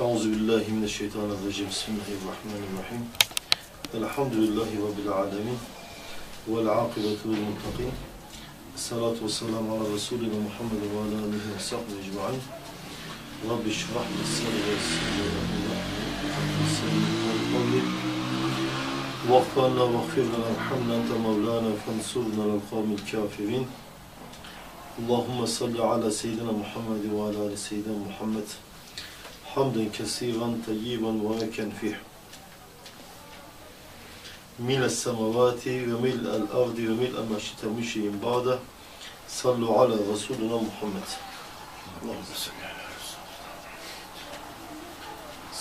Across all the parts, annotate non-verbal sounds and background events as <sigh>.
أعوذ بالله من الشيطان الرجيم. بسم الله الرحمن الرحيم. الحمد لله رب العالمين والعاقبة للمتقين. الصلاة والسلام على رسولنا محمد وعلى آله وصحبه أجمعين. رب اشرح لي صدري ويسر لي أمري واغفر لنا واغفر لنا وارحمنا أنت مولانا فانصرنا على القوم الكافرين. اللهم صل على سيدنا محمد وعلى آل سيدنا محمد. حمدا كثيرا طيبا مباركا فيه ملء السماوات وملء الأرض وملء ما شئت من شيء بعده صلوا على رسولنا محمد اللهم صل على رسول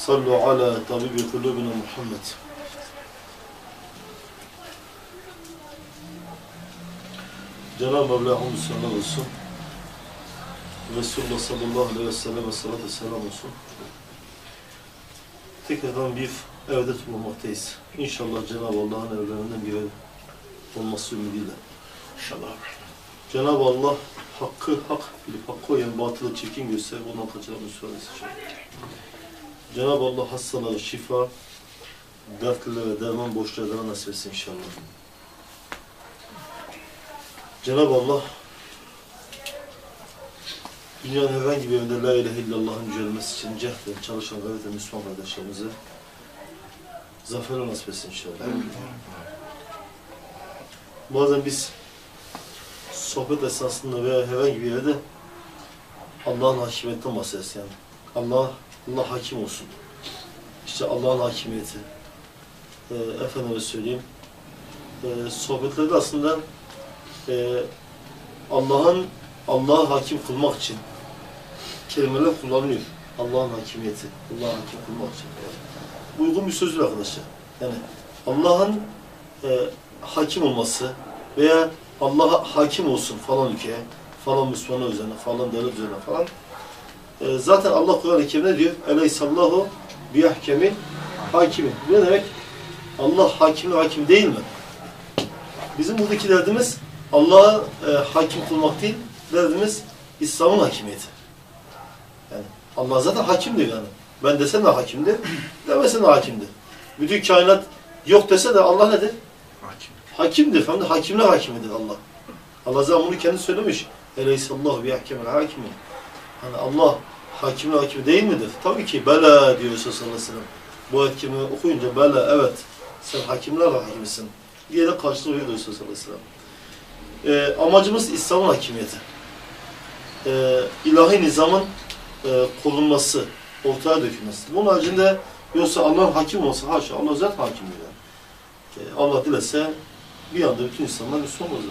صلوا على طبيب قلوبنا محمد Cenab-ı Mevla hamdü selam olsun. Resulullah sallallahu aleyhi ve selleme salatu selam olsun. Tekrardan bir evde bulunmaktayız. İnşallah Cenab-ı Allah'ın evlerinden bir ev olması ümidiyle. İnşallah. Cenab-ı Allah hakkı hak bilip hakkı oyan batılı çirkin gösterip ondan kaçıran müsaade inşallah. Cenab-ı Allah hastalara şifa, dertlilere derman borçlara nasip etsin inşallah. Cenab-ı Allah dünyanın herhangi bir yerinde La ilahe illallah'ın yücelmesi için cehden çalışan gayret eden Müslüman kardeşlerimize zafer nasip etsin inşallah. Bazen biz sohbet esnasında veya herhangi bir yerde Allah'ın hakimiyetten bahsederiz yani. Allah, Allah hakim olsun. İşte Allah'ın hakimiyeti. Ee, efendime söyleyeyim. Ee, sohbetlerde aslında e, Allah'ın Allah'ı hakim kılmak için kelimeler kullanılıyor. Allah'ın hakimiyeti, Allah'ı hakim kılmak için. Uygun bir sözdür arkadaşlar. Yani Allah'ın e, hakim olması veya Allah'a hakim olsun falan ülkeye, falan Müslümanlar üzerine, falan devlet üzerine falan. E, zaten Allah Kur'an-ı Kerim'de diyor Eleyhissallahu biyahkemi hakimi. Bu ne demek? Allah hakim hakim değil mi? Bizim buradaki derdimiz Allah'a e, hakim kılmak değil, derdimiz İslam'ın hakimiyeti. Yani Allah zaten hakimdir yani. Ben desem de hakimdir, <clears throat> demesen de hakimdir. Bütün kainat yok dese de Allah nedir? Hakim. Hakimdir. De hakimler hakimidir Allah. Allah zaten bunu kendi söylemiş. Eleyhissallahu bi hakemel hakimi. Hani Allah hakimler hakimi değil midir? Tabii ki bela diyor sallallahu aleyhi ve sellem. Bu ayet okuyunca bela evet sen hakimler hakimisin diye de karşılığı veriyor sallallahu aleyhi ve sellem. E, amacımız İslam'ın hakimiyeti. E, ilahi nizamın e, korunması, ortaya dökülmesi. Bunun haricinde yoksa Allah'ın hakim olsa, haşa Allah zaten hakim yani. E, Allah dilese bir anda bütün insanlar Müslüman olur.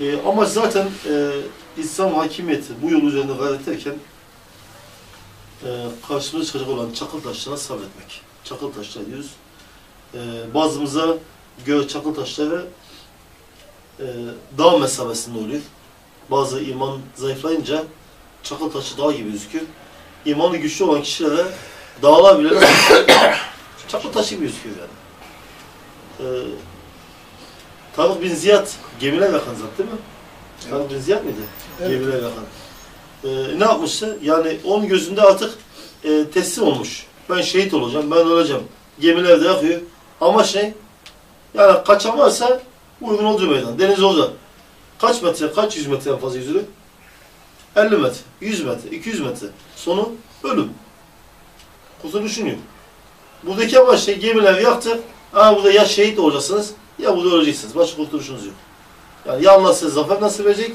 E, ama zaten e, İslam hakimiyeti bu yol üzerinde gayret ederken e, karşımıza çıkacak olan çakıl taşlarına sabretmek. Çakıl taşları diyoruz. E, bazımıza göre çakıl taşları e, dağ mesabesinde oluyor. Bazı iman zayıflayınca çakıl taşı dağ gibi gözüküyor. İmanı güçlü olan kişilere dağlar bile <coughs> çakıl taşı gibi gözüküyor yani. Ee, Tarık bin Ziyad gemiler yakan zat değil mi? Tarık bin Ziyad mıydı? Evet. Gemiler yakan. Ee, ne yapmıştı? Yani onun gözünde artık e, teslim olmuş. Ben şehit olacağım, ben öleceğim. Gemiler de yakıyor. Amaç ne? Yani kaçan varsa uygun olduğu meydan. Deniz olacak. Kaç metre, kaç yüz metreden fazla yüzülür? 50 metre, 100 metre, 200 metre. Sonu ölüm. Kurtuluşun yok. Buradaki amaç şey, gemiler yaktı. Ama burada ya şehit olacaksınız ya burada öleceksiniz. Başka kurtuluşunuz yok. Yani ya Allah size zafer nasip edecek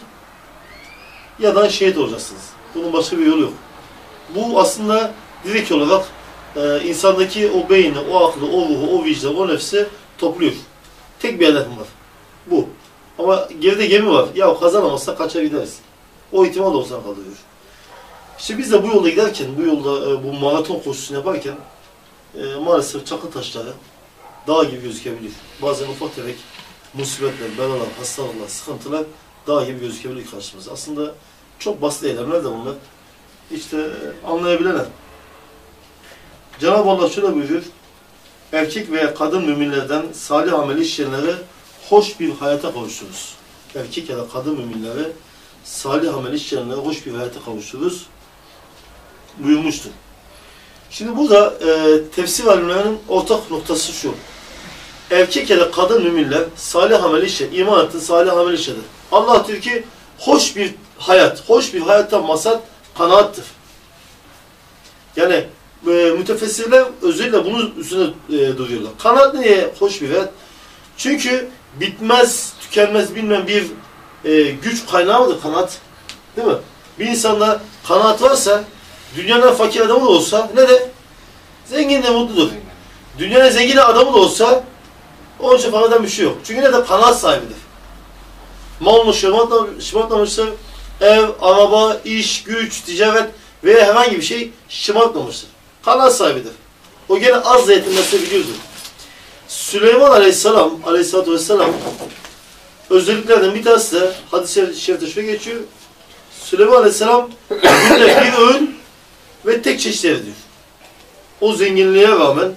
ya da şehit olacaksınız. Bunun başka bir yolu yok. Bu aslında direkt olarak e, insandaki o beyni, o aklı, o ruhu, o vicdanı, o nefsi topluyor. Tek bir hedefim var. Bu. Ama geride gemi var. Ya kazanamazsa kaçar gideriz. O ihtimal de olsa kalıyor. İşte biz de bu yolda giderken, bu yolda e, bu maraton koşusunu yaparken e, maalesef çakıl taşları dağ gibi gözükebilir. Bazen ufak tefek musibetler, belalar, hastalıklar, sıkıntılar dağ gibi gözükebilir karşımıza. Aslında çok basit eylemler de bunlar. İşte e, anlayabilenler. Cenab-ı Allah şöyle buyuruyor. Erkek veya kadın müminlerden salih ameli işleyenlere hoş bir hayata kavuştururuz. Erkek ya da kadın müminlere salih amel işleyenlere hoş bir hayata kavuştururuz buyurmuştur. Şimdi burada e, tefsir alimlerinin ortak noktası şu. Erkek ya da kadın müminler salih amel işe, iman etti salih amel işedir. Allah diyor ki hoş bir hayat, hoş bir hayattan maksat kanaattır. Yani e, mütefessirler özellikle bunun üstüne e, duruyorlar. Kanaat niye hoş bir hayat? Çünkü bitmez, tükenmez bilmem bir e, güç kaynağı mıdır kanaat? Değil mi? Bir insanda kanaat varsa, dünyanın fakir adamı da olsa ne de? Zengin de mutludur. Dünyanın zengin adamı da olsa onun için faydadan bir şey yok. Çünkü ne de kanaat sahibidir. Malını şımartmamıştır. Ev, araba, iş, güç, ticaret veya herhangi bir şey şımartmamıştır. Kanaat sahibidir. O gene az da yetinmesi biliyordur. Süleyman Aleyhisselam, Aleyhisselatü Vesselam özelliklerden bir tanesi de hadis-i şerifte şöyle geçiyor. Süleyman Aleyhisselam günde bir öğün ve tek çeşit diyor. O zenginliğe rağmen,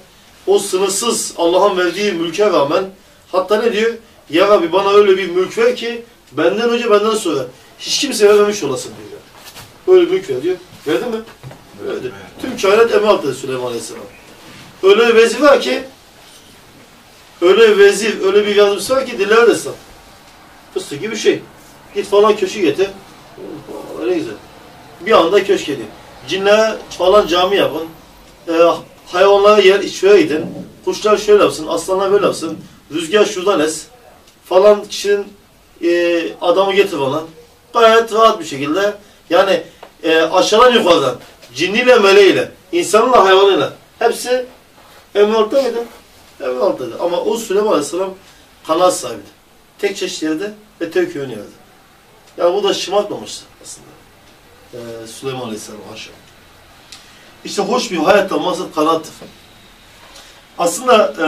o sınırsız Allah'ın verdiği mülke rağmen hatta ne diyor? Ya Rabbi bana öyle bir mülk ver ki benden önce benden sonra hiç kimse vermemiş olasın diyor. Öyle mülk ver diyor. Verdi mi? Verdi. Tüm kainat emri altında Süleyman Aleyhisselam. Öyle bir vezir var ki öyle vezir, öyle bir yardımcısı var ki diller destan. Fıstık gibi şey. Git falan köşü getir. Ne güzel. Bir anda köşk edin. Cinlere falan cami yapın. Ee, hayvanlara yer içmeye gidin. Kuşlar şöyle yapsın, aslanlar böyle yapsın. Rüzgar şuradan es. Falan kişinin e, adamı getir bana. Gayet rahat bir şekilde. Yani e, aşağıdan yukarıdan. Cinniyle meleğiyle, insanla hayvanıyla. Hepsi emri altında mıydı? Emri altındaydı. Ama o Süleyman Aleyhisselam kanaat sahibiydi. Tek çeşit yerde ve tek yön yerde. Yani bu da şımartmamıştı aslında. Ee, Süleyman Aleyhisselam haşa. İşte hoş bir hayattan maksat kanaattır. Aslında e,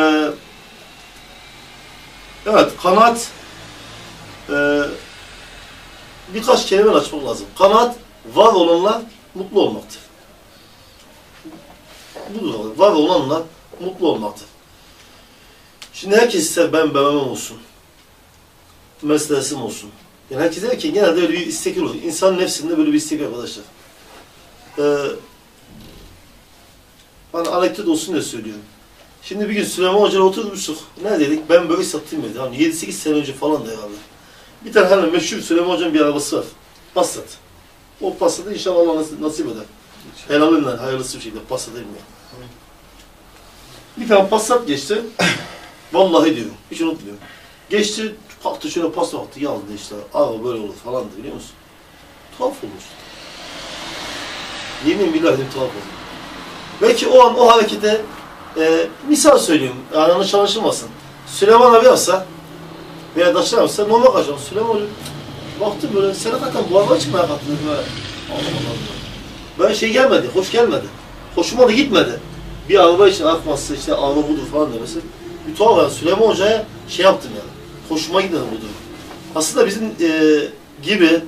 evet kanaat e, birkaç kelime açmak lazım. Kanaat var olanla mutlu olmaktır. Budur. Var olanla mutlu olmaktır. Şimdi herkes ister ben babamım olsun. Meslesim olsun. Yani herkes der ki genelde öyle bir istek olur. İnsan nefsinde böyle bir istek arkadaşlar. Ee, ben anekdot olsun diye söylüyorum. Şimdi bir gün Süleyman Hoca'yla oturmuştuk. Ne dedik? Ben böyle satayım dedi. Hani 7-8 sene önce falan da herhalde. Bir tane hani meşhur Süleyman Hoca'nın bir arabası var. Passat. O Passat'ı inşallah Allah nasip, eder. Helalinden hayırlısı bir şekilde Passat'a inmiyor. Bir tane Passat geçti. Vallahi diyorum. Hiç unutmuyorum. Geçti, kalktı şöyle pasta attı, yazdı işte. Araba böyle olur falan da biliyor musun? Tuhaf olmuş. Yemin billahi dedim, tuhaf oldu. Belki o an o harekete e, misal söyleyeyim, yani yanlış anlaşılmasın. Süleyman abi yapsa veya Daşlar yapsa normal kaçacağım. Süleyman abi baktı böyle, sen hakikaten bu araba çıkmaya kalktın böyle. Allah Allah. Ben şey gelmedi, hoş gelmedi. Hoşuma da gitmedi. Bir araba için akması, işte araba budur falan demesi. Tuhaf yani Süleyman Hoca'ya şey yaptım yani. Hoşuma gitmedi bu durum. Aslında bizim e, gibi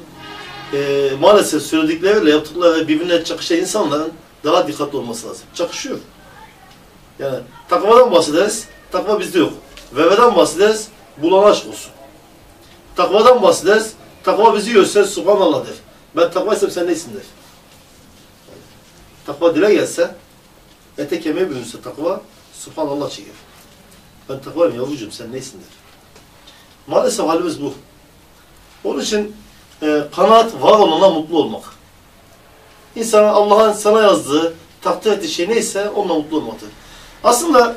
e, maalesef söyledikleriyle yaptıkları birbirine çakışan insanların daha dikkatli olması lazım. Çakışıyor. Yani takvadan bahsederiz, takva bizde yok. Veveden bahsederiz, bulan aşk olsun. Takvadan bahsederiz, takva bizi göster, subhanallah der. Ben takvaysam sen neysin der. Takva dile gelse, ete kemiğe bürünse takva, subhanallah çeker. Ben takvayım yavrucuğum sen neysin der. Maalesef halimiz bu. Onun için e, kanaat var olana mutlu olmak. İnsan Allah'ın sana yazdığı, takdir ettiği şey neyse onunla mutlu olmaktır. Aslında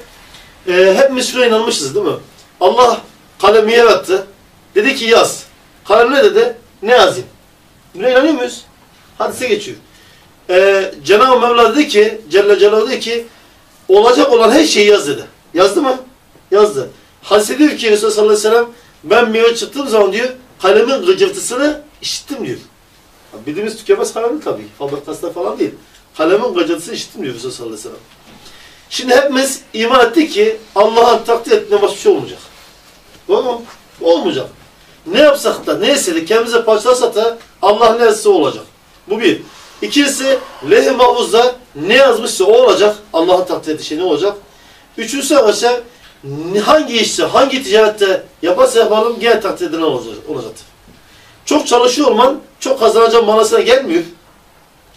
e, hepimiz şuna inanmışız değil mi? Allah kalemi yarattı. Dedi ki yaz. Kalem ne dedi? Ne yazayım? Buna inanıyor muyuz? Hadise geçiyor. E, Cenab-ı Mevla dedi ki, Celle Celaluhu dedi ki, olacak olan her şeyi yaz dedi. Yazdı mı? Yazdı. Hadise diyor ki Resulullah sallallahu aleyhi ve sellem, ben miraç çıktığım zaman diyor, kalemin gıcırtısını işittim diyor. Bildiğimiz tükenmez kalem değil tabii. Fabrikasında falan değil. Kalemin gıcırtısını işittim diyor Resulullah sallallahu aleyhi ve sellem. Şimdi hepimiz iman ettik ki Allah'ın takdir ettiğine başka bir şey olmayacak. Doğru mu? Olmayacak. Ne yapsak da, ne etsek kendimize parçalasak da Allah ne etse olacak. Bu bir. İkincisi, leh-i mahfuzda ne yazmışsa o olacak. Allah'ın takdir ettiği şey ne olacak? Üçüncüsü arkadaşlar, hangi işte, hangi ticarette yaparsa yapalım gene takdir edilen olacak. Çok çalışıyor olman, çok kazanacağım manasına gelmiyor.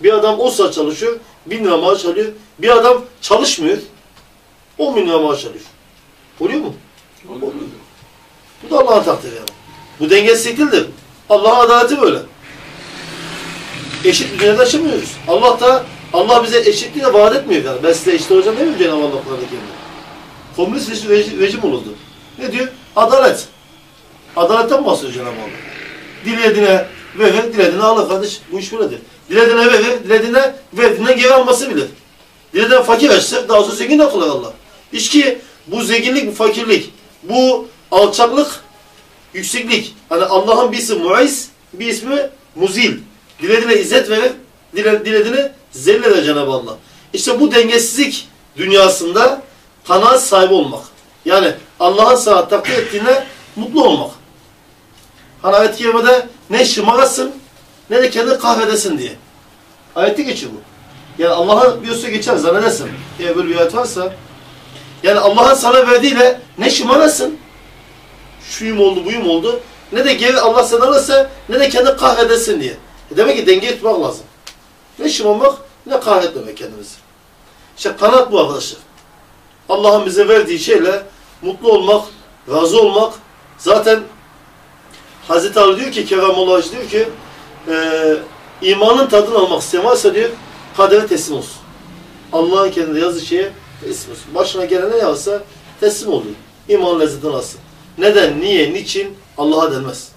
Bir adam 10 saat çalışıyor, bin lira maaş alıyor. Bir adam çalışmıyor. 10 bin lira maaş alıyor. Oluyor mu? Oluyor. Bu da Allah'ın takdiri yani. Bu dengesizlik değildir. Allah'ın adaleti böyle. Eşit bir dünyada yaşamıyoruz. Allah da Allah bize eşitliği de vaat etmiyor yani. Ben size eşit olacağım demiyor Cenab-ı Allah. Komünist rejim, rejim, olurdu. Ne diyor? Adalet. Adaletten bahsediyor Cenab-ı Allah. Dilediğine ver, ver, dilediğine al kardeş. Bu iş böyledir. Dilediğine ver, ver, dilediğine verdiğinden geri alması bilir. Dilediğine fakir açsa daha sonra zengin de kılar Allah. İş ki bu zenginlik, bu fakirlik, bu alçaklık, yükseklik. Hani Allah'ın bir ismi muiz, bir ismi muzil. Dilediğine izzet verir, dile- dilediğine zelil eder Cenab-ı Allah. İşte bu dengesizlik dünyasında kanaat sahibi olmak. Yani Allah'ın sana takdir ettiğine mutlu olmak. Ayet-i kerimede ne şımarasın ne de kendini kahredesin diye. Ayette geçiyor bu. Yani bir üstüne geçer zannedersin. Eğer böyle bir ayet varsa. Yani Allah'ın sana verdiğiyle ne şımarasın. Şuyum oldu buyum oldu. Ne de geri Allah seni alırsa ne de kendini kahredesin diye. E demek ki dengeyi tutmak lazım. Ne şımarmak ne kahretmemek kendimizi. İşte kanat bu arkadaşlar. Allah'ın bize verdiği şeyle mutlu olmak, razı olmak. Zaten Hazreti Ali diyor ki, Keremullah Hacı diyor ki, e, imanın tadını almak isteyen diyor, kadere teslim olsun. Allah'ın kendinde yazdığı şeye teslim olsun. Başına gelen ne yazsa teslim oluyor. İman lezzetini alsın. Neden, niye, niçin Allah'a denmez.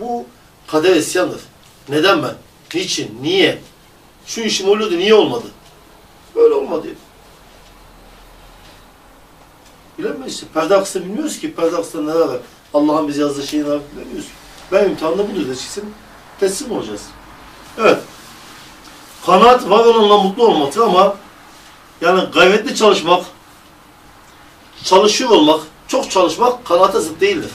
Bu kader isyandır. Neden ben? Niçin? Niye? Şu işim oluyordu, niye olmadı? Böyle olmadı. Bilemeyiz işte. Perde arkasında bilmiyoruz ki. Perde arkasında neler var. Allah'ın bize yazdığı şeyi neler bilmiyoruz. Ben imtihanda budur diyeceksin. Teslim olacağız. Evet. Kanaat var olanla mutlu olmaktır ama yani gayretli çalışmak, çalışıyor olmak, çok çalışmak kanaate zıt değildir.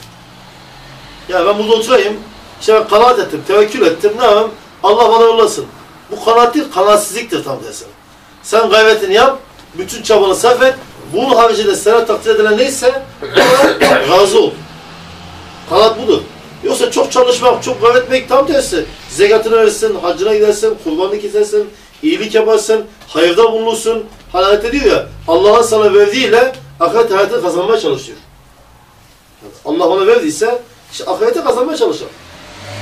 Yani ben burada oturayım, işte ben kanaat ettim, tevekkül ettim, ne yapayım? Allah bana yollasın. Bu kanaat değil, kanaatsizliktir tam tersine. Sen gayretini yap, bütün çabanı sarf et, bunun haricinde sana takdir edilen neyse <coughs> razı ol. Kanaat budur. Yoksa çok çalışmak, çok gayret etmek tam tersi. Zekatını verirsin, hacına gidersin, kurbanlık kesersin, iyilik yaparsın, hayırda bulunursun. Hani ediyor ya, Allah'ın sana verdiğiyle ahiret hayatını kazanmaya çalışıyor. Allah bana verdiyse, işte ahirete kazanmaya çalışacak.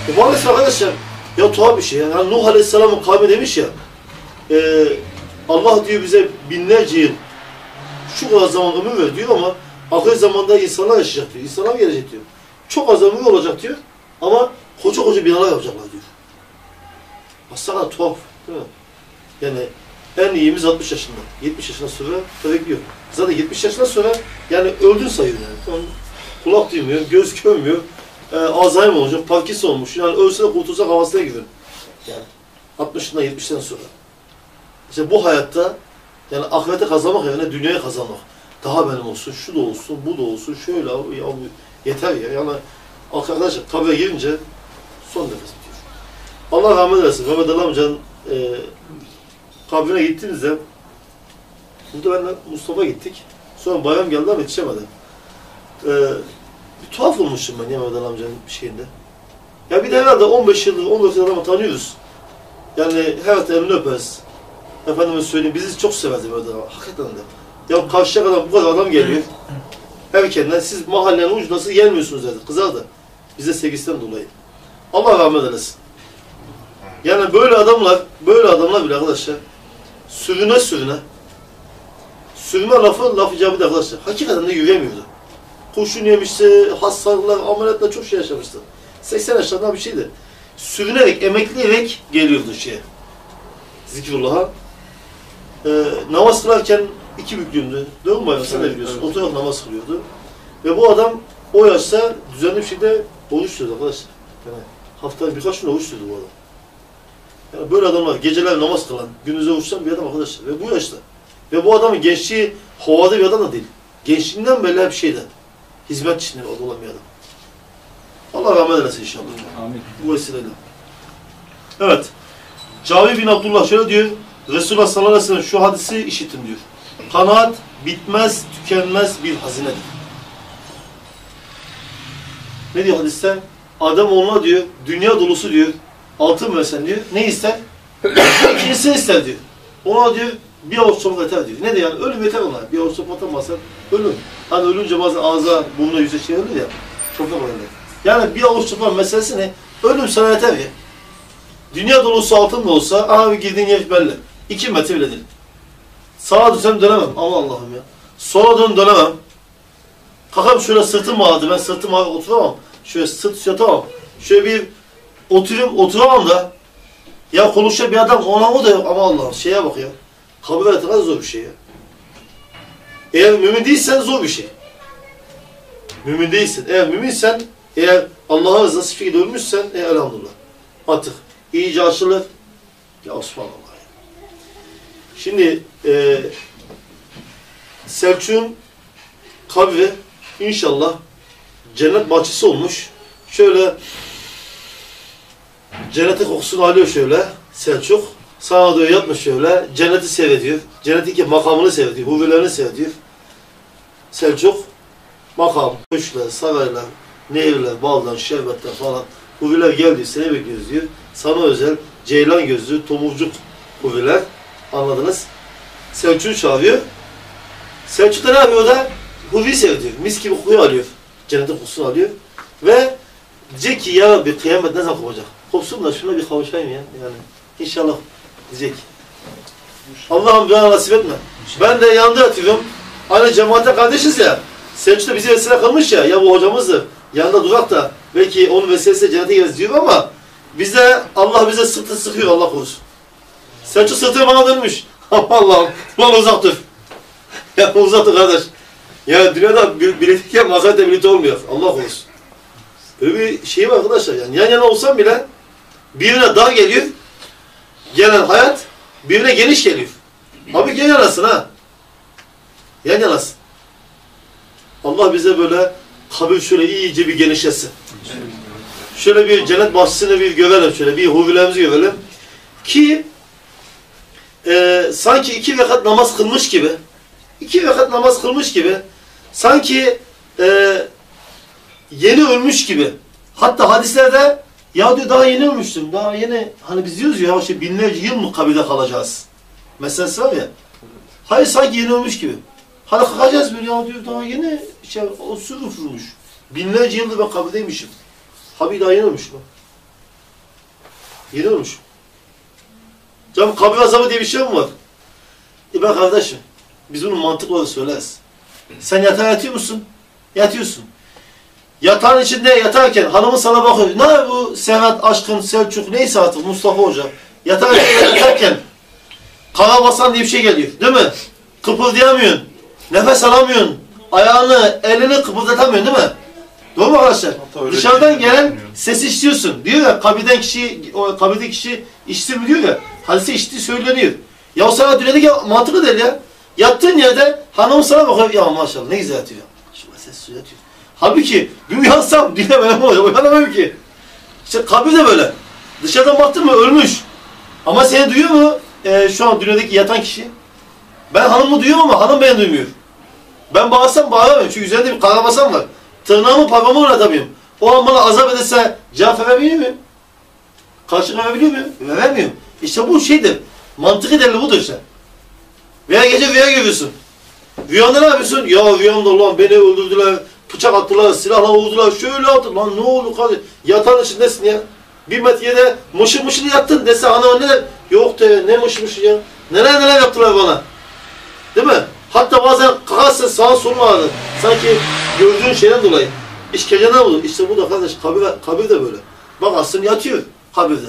E maalesef arkadaşlar, ya tuhaf bir şey. Yani Nuh Aleyhisselam'ın kavmi demiş ya, e, Allah diyor bize binlerce yıl şu kadar zaman ömür ver diyor ama ahir zamanda insanlar yaşayacak diyor. İnsanlar gelecek diyor. Çok az ömür olacak diyor ama koca koca binalar yapacaklar diyor. Aslında tuhaf değil mi? Yani en iyimiz 60 yaşında. 70 yaşından sonra tevekkül Zaten 70 yaşından sonra yani öldün sayıyor yani. Kulak duymuyor, göz görmüyor, e, Alzheimer olacak, Parkinson olmuş. Yani ölse de kurtulsak havasına gidiyor. Yani 60'ından 70'ten sonra. İşte bu hayatta yani ahirete kazanmak yerine dünyayı kazanmak. Daha benim olsun, şu da olsun, bu da olsun, şöyle ya yeter ya. Yani arkadaşlar kabre girince son nefes bitiyor. Allah rahmet eylesin. Mehmet Ali amcanın e, kabrine gittiğimizde burada benimle Mustafa gittik. Sonra bayram geldi ama yetişemedi. E, bir tuhaf olmuşum ben ya Mehmet Ali amcanın şeyinde. Ya bir de herhalde 15 yıldır, 14 yıldır adamı tanıyoruz. Yani her elini öperiz. Efendime söyleyeyim, bizi çok severdi Mehmet Ali. Hakikaten de. Ya karşıya kadar bu kadar adam geliyor. Erkenden siz mahallenin ucundasınız gelmiyorsunuz dedi. Kızardı. Bize sevgisinden dolayı. Allah rahmet eylesin. Yani böyle adamlar, böyle adamlar bile arkadaşlar sürüne sürüne sürme lafı laf icabı da arkadaşlar. Hakikaten de yürüyemiyordu. Kurşun yemişti, hastalıklar, ameliyatlar çok şey yaşamıştı. 80 yaşlarında bir şeydi. Sürünerek, emekleyerek geliyordu şeye. Zikrullah'a. Ee, namaz kılarken iki büklümdü. Değil mi bayram? Sen de biliyorsun. evet. Oturarak namaz kılıyordu. Ve bu adam o yaşta düzenli bir şekilde oruç tutuyordu arkadaşlar. Yani haftada birkaç gün oruç tutuyordu bu adam. Yani böyle adamlar geceler namaz kılan, gündüz oruç tutan bir adam arkadaşlar. Ve bu yaşta. Ve bu adamın gençliği havada bir adam da değil. Gençliğinden belli bir şeyden. Hizmet içinde olan bir adam. Allah rahmet eylesin inşallah. Amin. Bu vesileyle. Evet. Cavi bin Abdullah şöyle diyor. Resulullah sallallahu aleyhi ve sellem şu hadisi işitin diyor. Kanaat bitmez, tükenmez bir hazinedir. Ne diyor hadiste? Adam onunla diyor, dünya dolusu diyor, altın versen diyor, ne ister? İkincisini ister diyor. Ona diyor bir avuç çabuk yeter diyor. Ne de yani ölüm yeter ona. Bir avuç çabuk atamazsan ölüm. Hani ölünce bazen ağza, burnuna, yüze şey ölür ya. Da öyle. Yani bir avuç çabuk meselesi ne? Ölüm sana yeter ya. Dünya dolusu altın da olsa abi girdiğin yer belli. İki metre bile değil. Sağa dönsem dönemem. Aman Allah'ım ya. Sola dön dönemem. Kalkam şöyle sırtım ağrıdı. Ben sırtım ağrı oturamam. Şöyle sırt yatamam. Şöyle bir oturayım oturamam da. Ya konuşacak bir adam ona o da yok. Ama Allah'ım şeye bak ya. Kabul kadar zor bir şey ya. Eğer mümin değilsen zor bir şey. Mümin değilsin. Eğer müminsen, eğer Allah'a rızası şekilde ölmüşsen, e, elhamdülillah. Artık iyice açılır. Ya Osmanallah. ya. Şimdi e, Selçuk'un kabri inşallah cennet bahçesi olmuş. Şöyle cennete kokusunu alıyor şöyle Selçuk. Sağa doğru yatmış şöyle. Cenneti seyrediyor. Cennetteki makamını seyrediyor. Huvelerini seyrediyor. Selçuk makam, köşkler, saraylar, nehirler, baldan, şerbetler falan huviler geldi seni bekliyoruz diyor. Sana özel ceylan gözlü, tomurcuk huviler. Anladınız? Selçuk'u çağırıyor. Selçuk da ne yapıyor da? Huvi seyrediyor. Mis gibi kokuyu alıyor. Cennetin kokusunu alıyor. Ve diyecek ki ya Rabbi kıyamet ne zaman kopacak? Kopsun da şuna bir kavuşayım ya. Yani inşallah diyecek. Allah'ım bana nasip etme. Ben de yanında yatıyorum. Hani cemaate kardeşiz ya. Selçuk da bizi vesile kılmış ya. Ya bu hocamızdır. Yanında durak da belki onun vesilesiyle cennete gireriz diyor ama bize Allah bize sırtı sıkıyor Allah korusun. Selçuk sırtı bana dönmüş. Allah'ım. Lan uzak dur. ya uzak kardeş. Ya dünyada bir, birlikte mazarete birlikte olmuyor. Allah korusun. Böyle bir şey var arkadaşlar yani. Yan yana olsam bile birine dar geliyor. Gelen hayat birine geniş geliyor. Abi yan yanasın ha. Yan yanasın. Allah bize böyle kabir şöyle iyice bir genişlesin. Şöyle bir cennet bahçesini bir görelim şöyle bir huvilerimizi görelim. Ki e, sanki iki rekat namaz kılmış gibi iki rekat namaz kılmış gibi sanki e, yeni ölmüş gibi. Hatta hadislerde ya diyor daha yeni ölmüştüm. Daha yeni hani biz diyoruz ya işte binlerce yıl mı kabirde kalacağız? Meselesi var ya. Hayır sanki yeni ölmüş gibi. Hani kalkacağız böyle ya diyor daha yeni şey, o sür üfürmüş. Binlerce yıldır ben kabirdeymişim. Abi daha yeni ölmüş bu. Yeni ölmüş. Canım kabir azabı diye bir şey mi var? E kardeşim, biz bunu mantıklı olarak söyleriz. Sen yatağa yatıyor musun? Yatıyorsun. Yatağın içinde yatarken hanımın sana bakıyor. Ne bu Serhat, Aşkın, Selçuk neyse artık Mustafa Hoca. Yatağa yatarken kana basan diye bir şey geliyor. Değil mi? Kıpırdayamıyorsun. Nefes alamıyorsun. Ayağını, elini kıpırdatamıyorsun değil mi? Doğru mu arkadaşlar? Dışarıdan değil, gelen sesi işitiyorsun. Diyor ya kabirden kişi, o kabirde kişi işitir mi diyor ya. Hadise işittiği söyleniyor. Ya o sana dünyadaki ya, mantıklı değil ya. Yattığın yerde hanım sana bakıyor. Ya maşallah ne güzel yatıyor. Şu ses su yatıyor. Halbuki bir uyansam dünya benim olacak. Uyanamam ki. İşte kabir de böyle. Dışarıdan baktın mı ölmüş. Ama seni duyuyor mu e, şu an dünyadaki yatan kişi? Ben hanımı duyuyorum ama hanım beni duymuyor. Ben bağırsam bağıramıyorum çünkü üzerinde bir karabasan var. Tırnağımı parmağımı oynatamıyorum. O an bana azap ederse cevap verebiliyor muyum? Karşılık verebiliyor muyum? Veremiyorum. İşte bu şeydir. Mantıklı delili budur işte. Veya gece rüya görüyorsun. Rüyanda ne yapıyorsun? Ya rüyamda ulan beni öldürdüler, bıçak attılar, silahla vurdular, şöyle attı. Lan ne oldu kardeş? Yatağın içindesin ya. Bir metrede mışır mışır yattın dese ana anne de yok de ne mışır mışır ya. Neler neler yaptılar bana. Değil mi? Hatta bazen kalkarsın sağa sola ağrır. Sanki gördüğün şeyden dolayı. İşkenceden olur. İşte bu da kardeş kabir, kabir de böyle. Bak aslında yatıyor kabirde.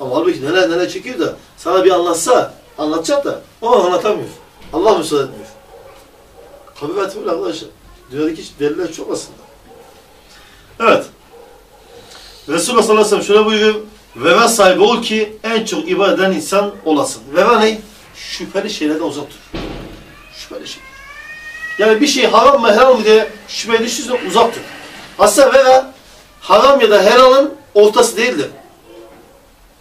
Ama halbuki neler neler çekiyor da sana bir anlatsa anlatacak da o anlatamıyor. Allah müsaade etmiyor. Kabir hayatı böyle arkadaşlar. Dünyadaki deliller çok aslında. Evet. Resulullah sallallahu aleyhi ve sellem şöyle buyuruyor. Veva sahibi ol ki en çok ibadet eden insan olasın. Veva ne? Şüpheli şeylerden uzak dur. Şüpheli şey. Yani bir şey haram mı helal mı diye şüphe düştüyse uzak dur. Aslında veva haram ya da helalın ortası değildir.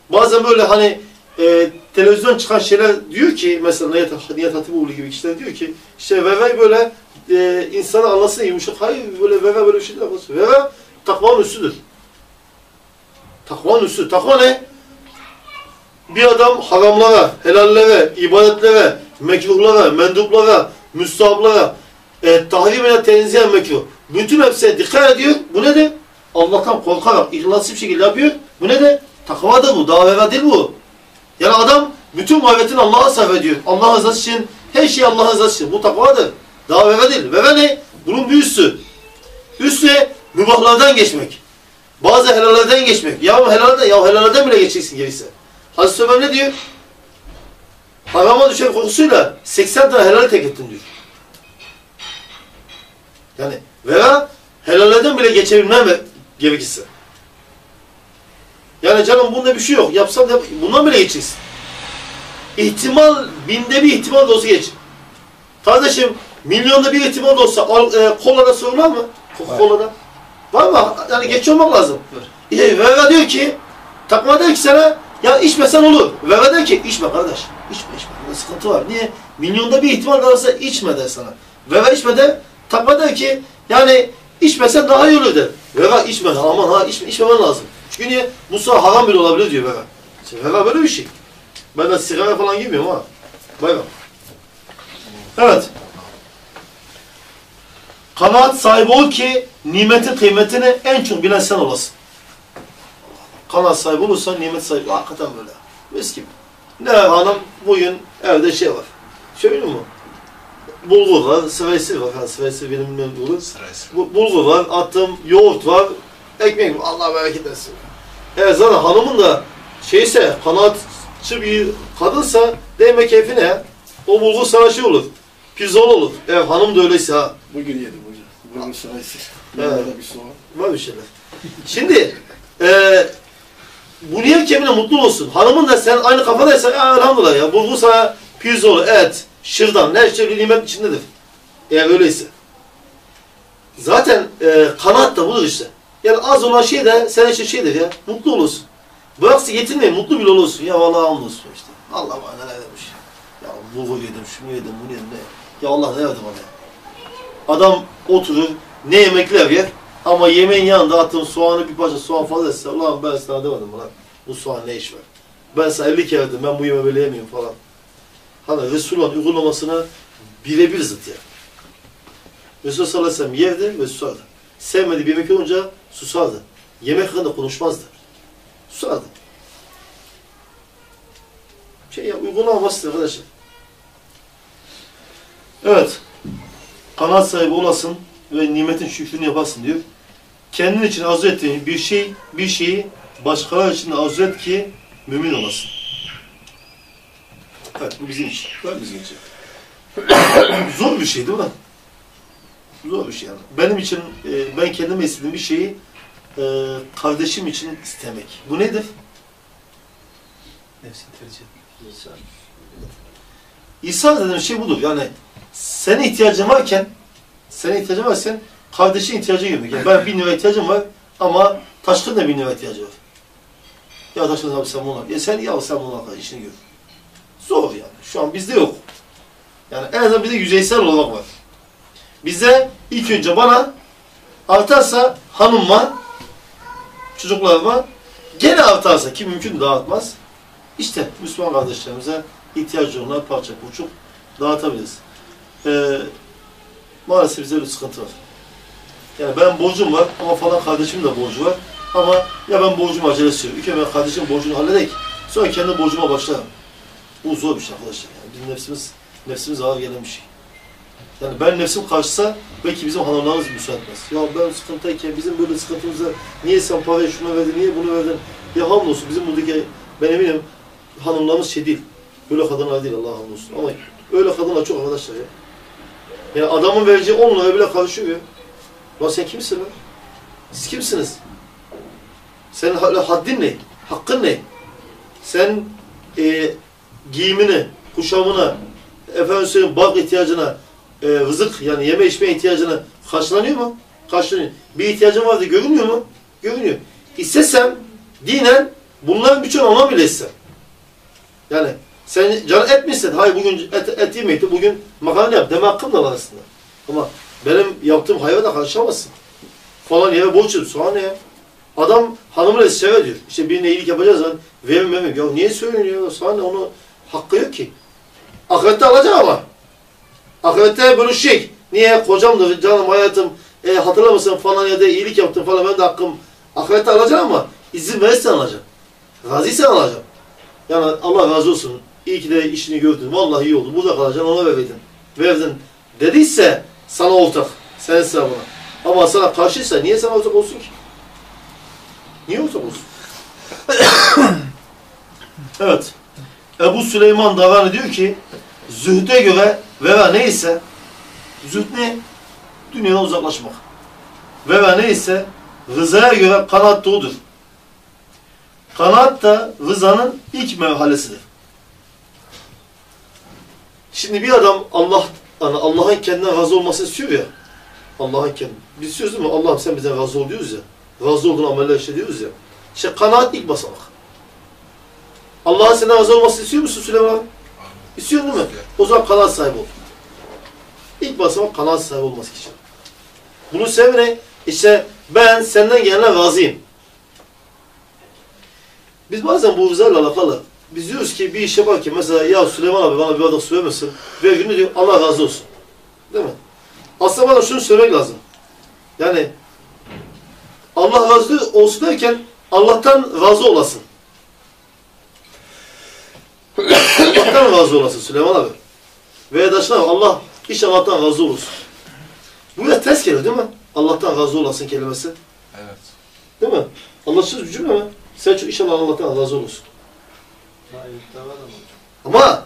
Bazen böyle hani e, televizyon çıkan şeyler diyor ki mesela Niyet, Niyet Hatipoğlu gibi kişiler diyor ki işte veve böyle e, insanı anlasın yumuşak. Hayır böyle veve böyle bir şey değil. Veve takvanın üstüdür. Takvanın üstü. Takva ne? bir adam haramlara, helallere, ibadetlere, mekruhlara, menduplara, müstahaplara, e, tahrim ile tenzihen mekruh. Bütün hepsine dikkat ediyor. Bu ne de? Allah'tan korkarak, ihlaslı bir şekilde yapıyor. Bu ne de? Takvadır bu, davera değil bu. Yani adam bütün gayretini Allah'a sarf ediyor. Allah rızası için, her şey Allah rızası için. Bu takvadır. Davera değil. Veve ne? Bunun bir üstü. Üstü mübahlardan geçmek. Bazı helallerden geçmek. Ya helalden, ya helallerden bile geçeceksin gerisi. Hazreti Ömer ne diyor? Harama düşen korkusuyla 80 tane helal tek ettin diyor. Yani veya helallerden bile geçebilmem gerekirse. Yani canım bunda bir şey yok. Yapsan da bundan bile geçeceksin. İhtimal, binde bir ihtimal da olsa geç. Kardeşim, milyonda bir ihtimal da olsa al, e, kolada sorun var mı? Ko- Kolada. Var mı? Yani geç olmak lazım. Var. E, Veva diyor ki, takma diyor ki sana, ya içmesen olur. Veva diyor ki, içme kardeş. İçme, içme. Burada sıkıntı var. Niye? Milyonda bir ihtimal olsa içme der sana. Veva içme der. Takma der ki, yani içmesen daha iyi olur der. Veva içme, aman ha içme, içmemen lazım. Çünkü niye? Musa haram bile olabilir diyor Veva. İşte Veva böyle bir şey. Ben de sigara falan girmiyorum ha. Bay bay. Evet. Kanaat sahibi ol ki nimetin kıymetini en çok bilen sen olasın. Kanaat sahibi olursan nimet sahibi. Hakikaten böyle. Mis gibi. Ne hanım bugün evde şey var. Söyleyeyim mi? Bulgur var, sıvaysı var. Ha, sıvaysı benim bilmem bulgur. Bu- bulgur var, attım yoğurt var, ekmek var. Allah bereket versin. Evet zaten hanımın da şeyse, kanaatçı bir kadınsa değme keyfine o bulgur sana şey olur. Pirzol olur. Evet hanım da öyleyse ha. Bugün yedim hocam. Bugün sırası. Evet. Bir soğan. Var bir şeyler. Şimdi eee bu niye kemine mutlu olsun. Hanımın da sen aynı kafadaysan ya elhamdülillah ya. Bulgur sana pirzolu, et, şırdan, her şey bir nimet içindedir. Eğer öyleyse. Zaten eee kanaat da budur işte. Yani az olan şey de senin için şeydir ya. Mutlu olursun. Bıraksa yetinmeyin, mutlu bile olursun. Ya vallahi hamdolsun işte. Allah bana neler demiş. Ya bulgur yedim, şunu yedim, bunu yedim. Ne? Ya Allah ne verdi bana ya. Adam oturur, ne yemekler yer ama yemeğin yanında attığın soğanı bir parça soğan fazla etse ulan ben sana demedim mi lan bu soğan ne iş var? Ben sana 50 kere dedim ben bu yemeği böyle yemiyorum falan. Hani Resulullah'ın uygulamasına birebir zıt ya. Resulullah sallallahu aleyhi ve sellem yerdi ve susardı. Sevmediği bir yemek olunca susardı. Yemek hakkında konuşmazdı. Susardı. Şey ya uygulaması arkadaşlar. Evet. Kanaat sahibi olasın ve nimetin şükrünü yapasın diyor. Kendin için arzu ettiğin bir şey, bir şeyi başkaları için arzu et ki mümin olasın. Evet bu bizim için. Var bizim için. <coughs> Zor bir şey değil mi? Zor bir şey yani. Benim için, e, ben kendime istediğim bir şeyi e, kardeşim için istemek. Bu nedir? Nefsini tercih etmek. İsa dediğim şey budur. Yani senin ihtiyacın varken, senin ihtiyacın varken kardeşin ihtiyacı görmek. Yani ben bin lira ihtiyacım var ama Taşkın da bin lira ihtiyacı var. Ya Taşkın abi sen bunu. Ya sen ya sen bunu al işini gör. Zor yani. Şu an bizde yok. Yani en azından bizde yüzeysel olarak var. Bize ilk önce bana artarsa hanımma, çocuklarıma gene artarsa ki mümkün dağıtmaz. İşte Müslüman kardeşlerimize ihtiyacı olanlar parça buçuk dağıtabiliriz. Ee, maalesef bize bir sıkıntı var. Yani ben borcum var ama falan kardeşim de borcu var. Ama ya ben borcum acelesi yok. İlk ben kardeşim borcunu halledek. Sonra kendi borcuma başlarım. Bu zor bir şey arkadaşlar. Yani bizim nefsimiz, nefsimiz ağır gelen bir şey. Yani ben nefsim karşısa belki bizim hanımlarımız müsaade etmez. Ya ben sıkıntıyken bizim böyle sıkıntımızda niye sen parayı şuna verdin, niye bunu verdin? Ya hamdolsun bizim buradaki ben eminim hanımlarımız şey değil. Böyle kadınlar değil Allah hamdolsun. Ama öyle kadınlar çok arkadaşlar ya. Yani adamın vereceği 10 liraya bile karışıyor ya. Lan kimsin lan? Siz kimsiniz? Senin haddin ne? Hakkın ne? Sen e, giyimini, kuşamına, efendim bak ihtiyacına, e, rızık yani yeme içme ihtiyacına karşılanıyor mu? Karşılanıyor. Bir ihtiyacın vardı görünmüyor mu? Görünüyor. İstesem dinen bunların birçoğunu almam bile istesem. Yani sen canı et mi istedin? Hayır bugün et, et yemekti, bugün makarna yap deme hakkım da var aslında. Ama benim yaptığım hayvana karışamazsın. Falan yere borç edip soğan ya? Adam hanımıyla sever diyor. İşte birine iyilik yapacağız zaman Verim verim. Ya niye söylüyor? Sana ne? onu hakkı yok ki. Ahirette alacak ama. Ahirette bölüşecek. Niye? Kocamdır, canım, hayatım, e, hatırlamasın falan ya da iyilik yaptım falan ben de hakkım. Ahirette alacağım ama izin verirsen alacağım. Razıysan alacağım. Yani Allah razı olsun. İyi ki de işini gördün. Vallahi iyi oldu. Burada kalacaksın ona verdin. Verdin. Dediyse sana ortak. Senin hesabına. Ama sana karşıysa niye sana ortak olsun ki? Niye ortak olsun? <coughs> evet. Ebu Süleyman Davani diyor ki zühde göre vera neyse zühd ne? Dünyadan uzaklaşmak. Vera neyse rızaya göre kanaat da odur. Kanaat da rızanın ilk merhalesidir. Şimdi bir adam Allah yani Allah'ın kendinden razı olmasını istiyor ya. Allah'ın kendi. Biz istiyoruz değil mi? Allah'ım sen bize razı ol diyoruz ya. Razı olduğun ameller işte diyoruz ya. İşte kanaat ilk basamak. Allah'ın senden razı olmasını istiyor musun Süleyman abi? İstiyorsun değil mi? O zaman kanaat sahibi ol. İlk basamak kanaat sahibi olması için. Bunun sebebi ne? İşte ben senden gelene razıyım. Biz bazen bu rızayla alakalı biz diyoruz ki bir iş yaparken mesela ya Süleyman abi bana bir bardak su vermesin ve günü diyor Allah razı olsun. Değil mi? Aslında bana şunu söylemek lazım. Yani Allah razı olsun derken Allah'tan razı olasın. Allah'tan razı olasın Süleyman abi. Veya Daşın abi Allah iş Allah'tan razı olsun. Bu da ters geliyor değil mi? Allah'tan razı olasın kelimesi. Evet. Değil mi? Anlaşılır bir cümle mi? Sen çok inşallah Allah'tan razı olursun. Ama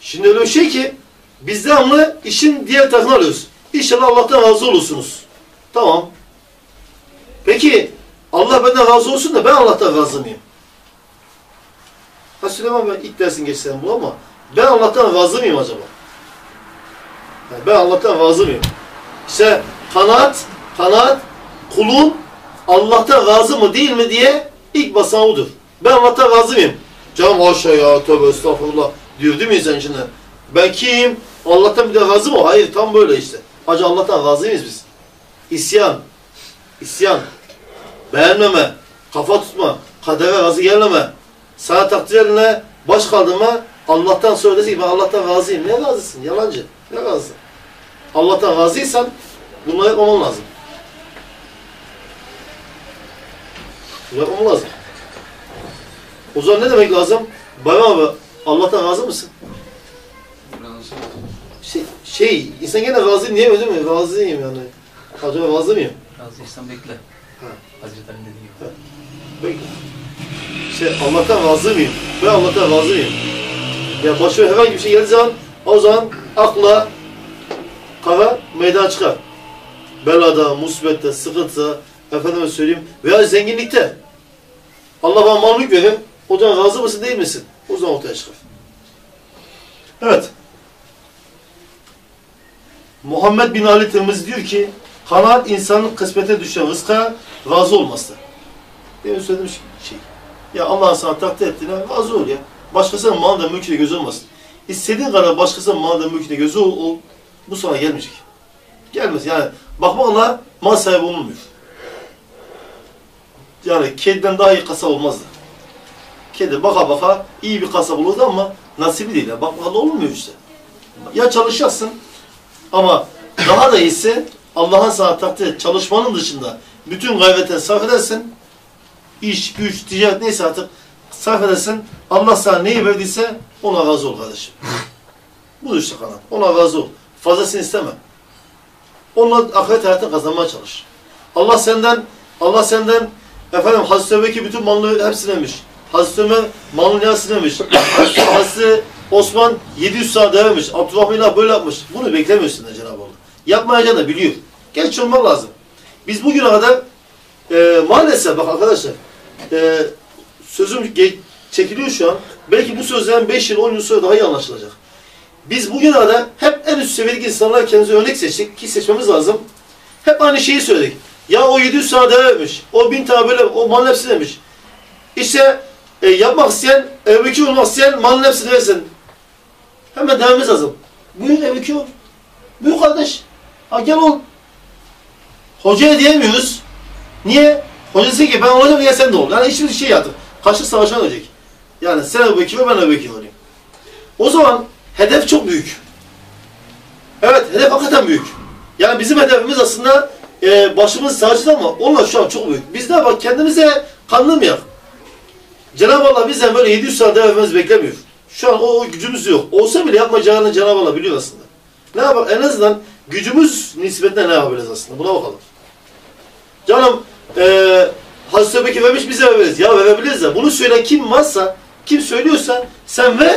şimdi öyle bir şey ki biz devamlı işin diğer tarafını alıyoruz. İnşallah Allah'tan razı olursunuz. Tamam. Peki Allah benden razı olsun da ben Allah'tan razı mıyım? Ha Süleyman ben ilk dersin geçsem bu ama ben Allah'tan razı mıyım acaba? Yani ben Allah'tan razı mıyım? İşte kanaat, kanaat kulun Allah'tan razı mı değil mi diye ilk odur. Ben Allah'tan razı mıyım? Canım haşa ya tövbe estağfurullah diyor değil mi içinde? Ben kim? Allah'tan bir de razı mı? Hayır tam böyle işte. Acı Allah'tan razı mıyız biz? İsyan, isyan, beğenmeme, kafa tutma, kadere razı gelmeme, sana takdirine baş kaldırma, Allah'tan sonra desin ki ben Allah'tan razıyım. Ne razısın? Yalancı. Ne razısın? Allah'tan razıysan bunları yapmaman lazım. Bunu yapmaman lazım. O zaman ne demek lazım? Bayram abi Allah'tan razı mısın? Razı Şey, şey insan gene razıyım diyemiyor değil mi? Razıyım yani. Acaba razı mıyım? Razıysan bekle. Ha. Hazreti Ali dediği gibi. Peki. İşte Allah'tan razı mıyım? Ben Allah'tan razı mıyım? Ya başıma herhangi bir şey geldiği zaman o zaman akla kara meydan çıkar. Belada, musibette, sıkıntıda, efendime söyleyeyim veya zenginlikte. Allah bana mal mülk verir. O zaman razı mısın değil misin? O zaman ortaya çıkar. Evet. Muhammed bin Ali Tirmizi diyor ki kanaat insanın kısmete düşen rızka razı olması. Benim söylediğim şey. Ya Allah'ın sana takdir ettiğine razı ol ya. Başkasının malında mülküne göz olmasın. İstediğin kadar başkasının malında mülküne gözü ol, ol. Bu sana gelmeyecek. Gelmez yani. Bakmakla mal sahibi olunmuyor. Yani kediden daha iyi kasap olmazdı. Kedi baka baka iyi bir kasap olurdu ama nasibi değil. Bakmakla olmuyor işte. Ya çalışacaksın ama daha da iyisi Allah'ın sana takdir çalışmanın dışında bütün gayretini sarf edersin. İş, güç, ticaret neyse artık sarf edersin. Allah sana neyi verdiyse ona razı ol kardeşim. Bu işte kanat. Ona razı ol. Fazlasını isteme. Onunla ahiret hayatını kazanmaya çalış. Allah senden Allah senden efendim Hazreti Ömer'ki bütün malını hepsini vermiş. Hazreti Ömer malın yarısını vermiş. Hazreti Osman 700 saat vermiş. Abdurrahman böyle yapmış. Bunu beklemiyorsun Cenab-ı Allah. Yapmayacağını da biliyor. Genç olmak lazım. Biz bugüne kadar e, maalesef bak arkadaşlar e, sözüm çekiliyor şu an. Belki bu sözlerin 5 yıl 10 yıl sonra daha iyi anlaşılacak. Biz bugüne kadar hep en üst seviyedeki insanlar kendimize örnek seçtik ki seçmemiz lazım. Hep aynı şeyi söyledik. Ya o 700 saat vermiş, o 1000 tane böyle, o hepsini demiş. İşte e, yapmak isteyen, evveki olmak isteyen malın hepsini versin. Hemen dememiz lazım. Buyur evveki ol. Buyur kardeş. Ha gel ol. Hocaya diyemiyoruz. Niye? Hoca dese ki ben olacağım ya sen de ol. Yani hiçbir şey yaptık. Karşı savaşa dönecek. Yani sen Ebu Bekir ol, ben Ebu Bekir olayım. O zaman hedef çok büyük. Evet, hedef hakikaten büyük. Yani bizim hedefimiz aslında e, başımız sağcıda ama onlar şu an çok büyük. Biz de bak kendimize kandırmayak. Cenab-ı Allah bizden böyle 700 saat devamımız beklemiyor. Şu an o, o gücümüz yok. Olsa bile yapmayacağını Cenab-ı Allah biliyor aslında. Ne yapalım? En azından gücümüz nispetinde ne yapabiliriz aslında? Buna bakalım. Canım eee Hazreti Ebubekir vermiş bize veririz. Ya verebiliriz de bunu söyleyen kim varsa, kim söylüyorsa sen ver.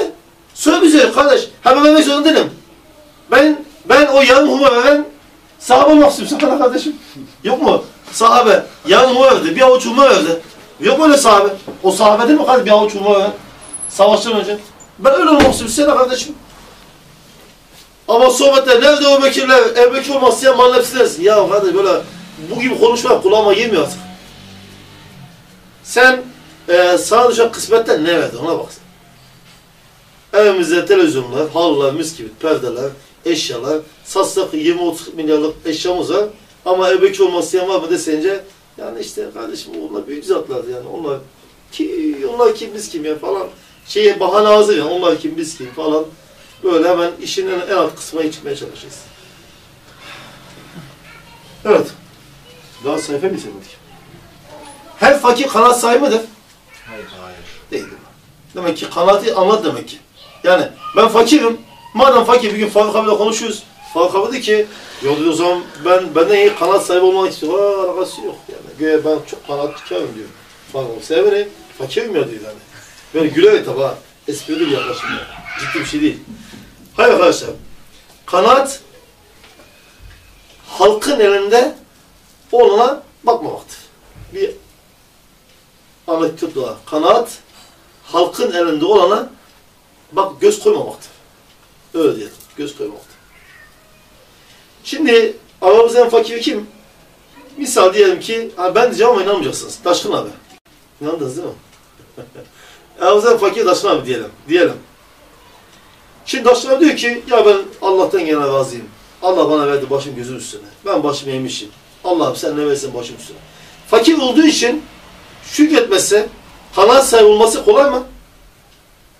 Söyle bize kardeş. Hemen vermek zorunda değilim. Ben ben o yarım huma veren sahabe istiyorum sana kardeşim. Yok mu? Sahabe. Yarım huma verdi. Bir avuç huma verdi. Yok öyle sahabe? O sahabe değil mi kardeşim? Bir avuç huma veren. Savaştan önce. Ben öyle olmak istiyorum. Sen kardeşim. Ama sohbette nerede o Bekirler? Ebu Bekir olmaz ya mal hepsi dersin. Ya kardeş böyle bu gibi konuşma kulağıma girmiyor artık. Sen e, sana düşen kısmetten ne verdin ona bak. Evimizde televizyonlar, halılar, mis gibi perdeler, eşyalar, satsak 20-30 milyarlık eşyamız var. Ama Ebu Bekir olmaz diyen var mı desence yani işte kardeşim onlar büyük zatlardı yani onlar ki onlar kim biz kim ya falan şeye bahane hazır yani onlar kim biz kim falan böyle hemen işin en, en alt kısmına çıkmaya çalışırız. Evet. Daha sayfa mı istemedik? Her fakir kanaat sahibi midir? Hayır. Hayır. Değildir. Demek ki kanaati anlat demek ki. Yani ben fakirim. Madem fakir bir gün Faruk abiyle konuşuyoruz. Abi dedi ki ya o zaman ben benden iyi kanaat sahibi olmak istiyorum. Aa alakası yok yani. Göğe ben çok kanaatkarım diyor. Faruk abi severi fakirim ya diyor yani. Böyle gülerek tabi ha. Esprili bir yaklaşım yani. Ciddi bir şey değil. Hayır arkadaşlar. Kanaat halkın elinde olana bakmamaktır. Bir anekdotla kanaat halkın elinde olana bak göz koymamaktır. Öyle diyelim. Göz koymamaktır. Şimdi aramızda en fakiri kim? Misal diyelim ki, ben diyeceğim ama inanmayacaksınız. Taşkın abi. İnandınız değil mi? <laughs> aramızda en fakir Taşkın abi diyelim. Diyelim. Şimdi Taşkın abi diyor ki, ya ben Allah'tan gene razıyım. Allah bana verdi başım gözüm üstüne. Ben başımı yemişim. Allah'ım sen ne versin başım üstüne. Fakir olduğu için şükretmesi, kanaat sahibi olması kolay mı?